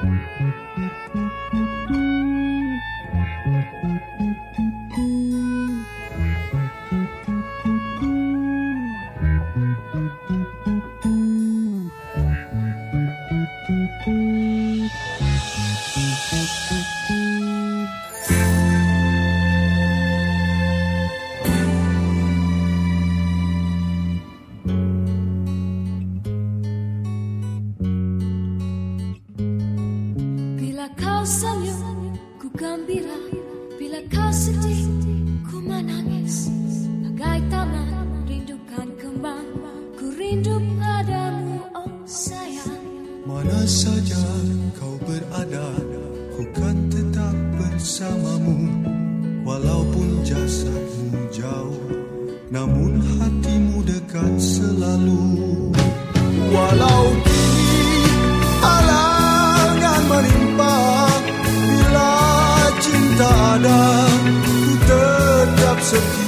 Thank you. senyum ku gembira bila kau sedih ku menangis. Bagai taman rindukan kembang ku rindu padamu oh sayang. Mana saja kau berada ku kan tetap bersamamu. Walaupun jasadmu jauh namun hatimu dekat selalu. Walau sortir.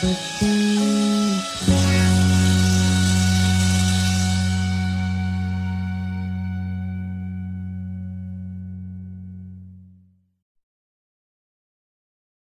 Música